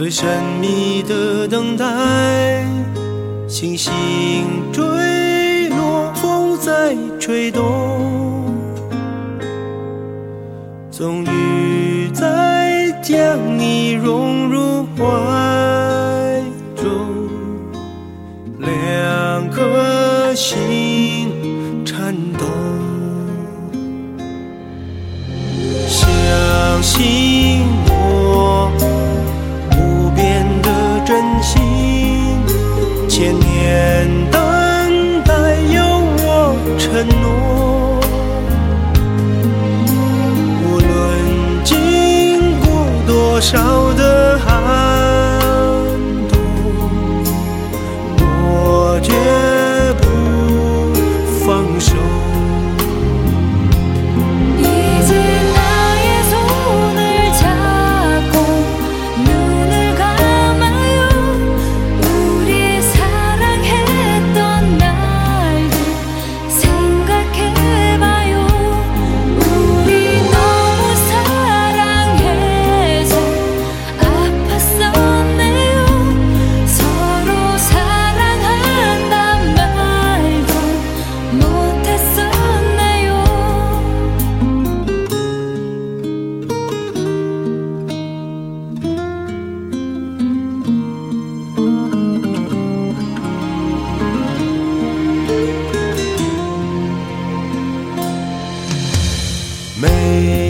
最神秘的等待，星星坠落，风在吹动，终于再将你融入怀中，两颗心颤抖，相信。每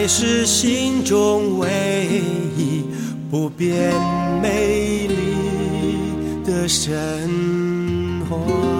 爱是心中唯一不变美丽的神话。